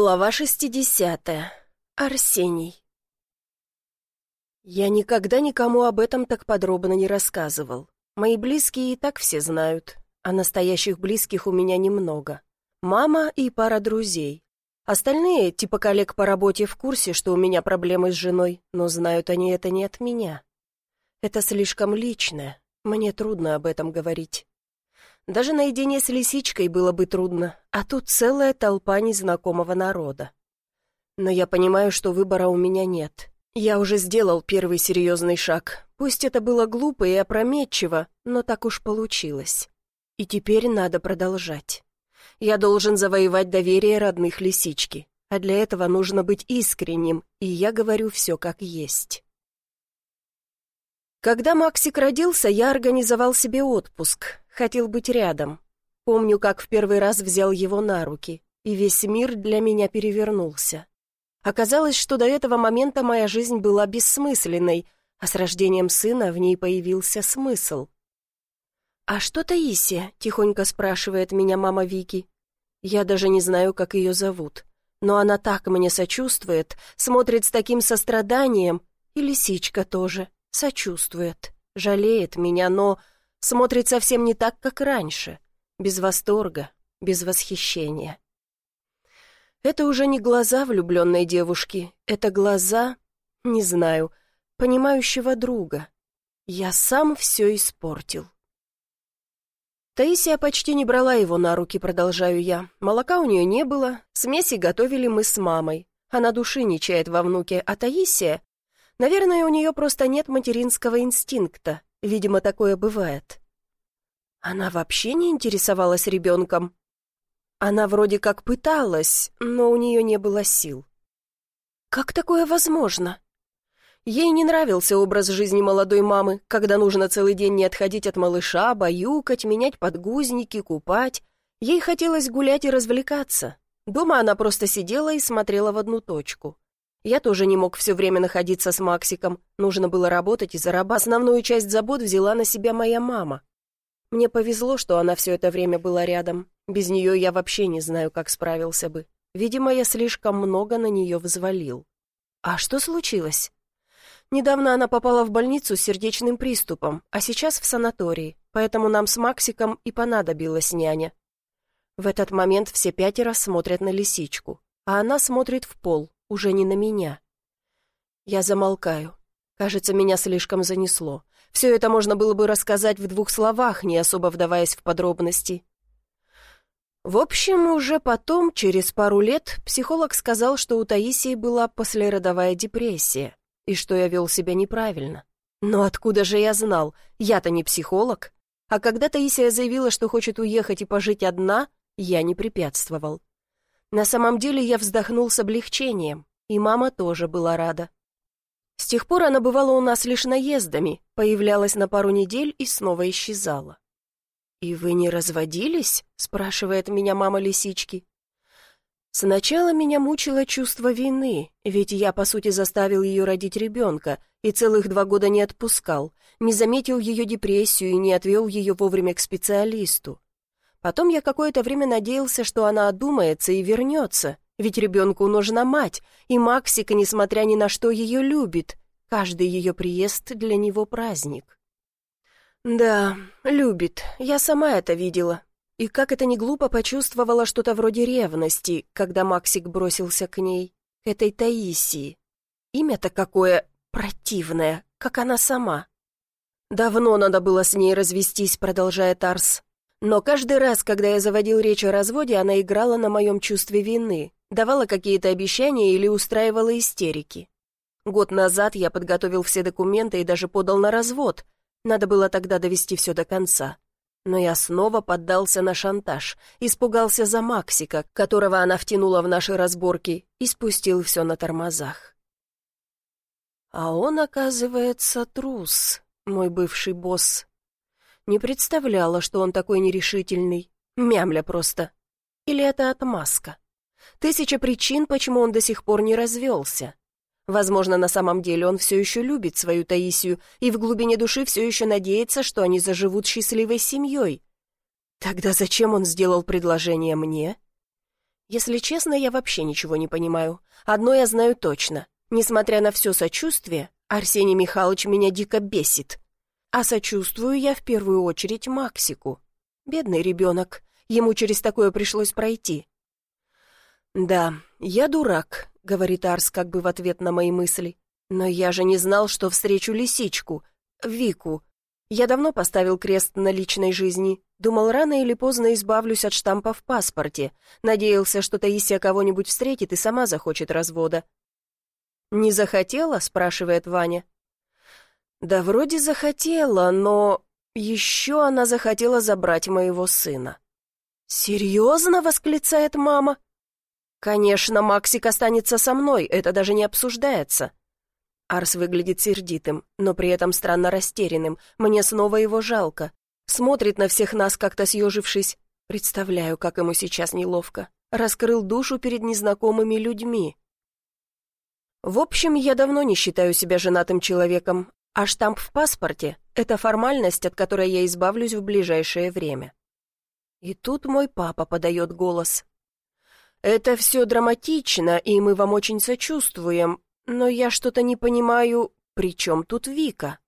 Глава 60. Арсений. Я никогда никому об этом так подробно не рассказывал. Мои близкие и так все знают, а настоящих близких у меня немного. Мама и пара друзей. Остальные, типа коллег по работе, в курсе, что у меня проблемы с женой, но знают они это не от меня. Это слишком личное, мне трудно об этом говорить. Даже наедине с лисичкой было бы трудно, а тут целая толпа незнакомого народа. Но я понимаю, что выбора у меня нет. Я уже сделал первый серьезный шаг. Пусть это было глупо и опрометчиво, но так уж получилось. И теперь надо продолжать. Я должен завоевать доверие родных лисички, а для этого нужно быть искренним, и я говорю все как есть. Когда Максик родился, я организовал себе отпуск, хотел быть рядом. Помню, как в первый раз взял его на руки, и весь мир для меня перевернулся. Оказалось, что до этого момента моя жизнь была бессмысленной, а с рождением сына в ней появился смысл. «А что Таисия?» — тихонько спрашивает меня мама Вики. Я даже не знаю, как ее зовут. Но она так мне сочувствует, смотрит с таким состраданием, и лисичка тоже сочувствует, жалеет меня, но смотрит совсем не так, как раньше, без восторга, без восхищения. Это уже не глаза влюбленной девушки, это глаза, не знаю, понимающего друга. Я сам все испортил. Таисия почти не брала его на руки, продолжаю я. Молока у нее не было, смеси готовили мы с мамой. Она души не чает во внуке, а Таисия Наверное, у нее просто нет материнского инстинкта. Видимо, такое бывает. Она вообще не интересовалась ребенком. Она вроде как пыталась, но у нее не было сил. Как такое возможно? Ей не нравился образ жизни молодой мамы, когда нужно целый день не отходить от малыша, баюкать, менять подгузники, купать. Ей хотелось гулять и развлекаться. Дома она просто сидела и смотрела в одну точку. Я тоже не мог все время находиться с Максиком. Нужно было работать и зарабатывать. Основную часть забот взяла на себя моя мама. Мне повезло, что она все это время была рядом. Без нее я вообще не знаю, как справился бы. Видимо, я слишком много на нее взвалил. А что случилось? Недавно она попала в больницу с сердечным приступом, а сейчас в санатории, поэтому нам с Максиком и понадобилась няня. В этот момент все пятеро смотрят на лисичку, а она смотрит в пол, уже не на меня. Я замолкаю. Кажется, меня слишком занесло. Все это можно было бы рассказать в двух словах, не особо вдаваясь в подробности. В общем, уже потом, через пару лет, психолог сказал, что у Таисии была послеродовая депрессия, и что я вел себя неправильно. Но откуда же я знал? Я-то не психолог. А когда Таисия заявила, что хочет уехать и пожить одна, я не препятствовал. На самом деле я вздохнул с облегчением, и мама тоже была рада. С тех пор она бывала у нас лишь наездами, появлялась на пару недель и снова исчезала. «И вы не разводились?» — спрашивает меня мама лисички. Сначала меня мучило чувство вины, ведь я, по сути, заставил ее родить ребенка и целых два года не отпускал, не заметил ее депрессию и не отвел ее вовремя к специалисту. Потом я какое-то время надеялся, что она одумается и вернется, ведь ребенку нужна мать, и Максика, несмотря ни на что, ее любит. Каждый ее приезд для него праздник. Да, любит, я сама это видела. И как это не глупо почувствовала что-то вроде ревности, когда Максик бросился к ней, к этой Таисии. Имя-то какое противное, как она сама. Давно надо было с ней развестись, продолжает Арс. Но каждый раз, когда я заводил речь о разводе, она играла на моем чувстве вины, давала какие-то обещания или устраивала истерики. Год назад я подготовил все документы и даже подал на развод. Надо было тогда довести все до конца. Но я снова поддался на шантаж, испугался за Максика, которого она втянула в наши разборки, и спустил все на тормозах. А он, оказывается, трус, мой бывший босс, не представляла, что он такой нерешительный. Мямля просто. Или это отмазка? Тысяча причин, почему он до сих пор не развелся. Возможно, на самом деле он все еще любит свою Таисию и в глубине души все еще надеется, что они заживут счастливой семьей. Тогда зачем он сделал предложение мне? Если честно, я вообще ничего не понимаю. Одно я знаю точно. Несмотря на все сочувствие, Арсений Михайлович меня дико бесит. А сочувствую я в первую очередь Максику. Бедный ребенок. Ему через такое пришлось пройти. «Да, я дурак», — говорит Арс как бы в ответ на мои мысли. «Но я же не знал, что встречу лисичку, Вику. Я давно поставил крест на личной жизни. Думал, рано или поздно избавлюсь от штампа в паспорте. Надеялся, что Таисия кого-нибудь встретит и сама захочет развода. «Не захотела?» — спрашивает Ваня. «Да вроде захотела, но еще она захотела забрать моего сына». «Серьезно?» — восклицает мама. «Конечно, Максик останется со мной, это даже не обсуждается». Арс выглядит сердитым, но при этом странно растерянным. Мне снова его жалко. Смотрит на всех нас, как-то съежившись. Представляю, как ему сейчас неловко. Раскрыл душу перед незнакомыми людьми. В общем, я давно не считаю себя женатым человеком, а штамп в паспорте — это формальность, от которой я избавлюсь в ближайшее время. И тут мой папа подает голос. «Это все драматично, и мы вам очень сочувствуем, но я что-то не понимаю, при чем тут Вика?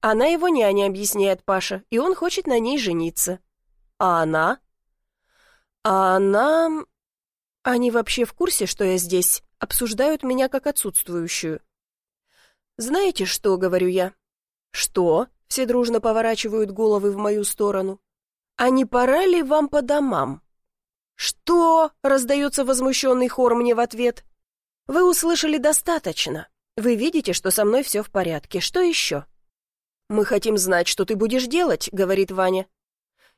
Она его няня, объясняет Паша, и он хочет на ней жениться. А она? А она... Они вообще в курсе, что я здесь? Обсуждают меня как отсутствующую. «Знаете что?» — говорю я. «Что?» — все дружно поворачивают головы в мою сторону. «А не пора ли вам по домам?» «Что?» — раздается возмущенный хор мне в ответ. Вы услышали достаточно. Вы видите, что со мной все в порядке. Что еще? Мы хотим знать, что ты будешь делать, говорит Ваня.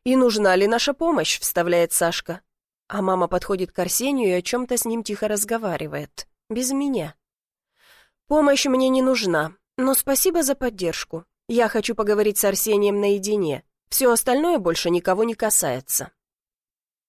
И нужна ли наша помощь, вставляет Сашка. А мама подходит к Арсению и о чем-то с ним тихо разговаривает. Без меня. Помощь мне не нужна, но спасибо за поддержку. Я хочу поговорить с Арсением наедине. Все остальное больше никого не касается.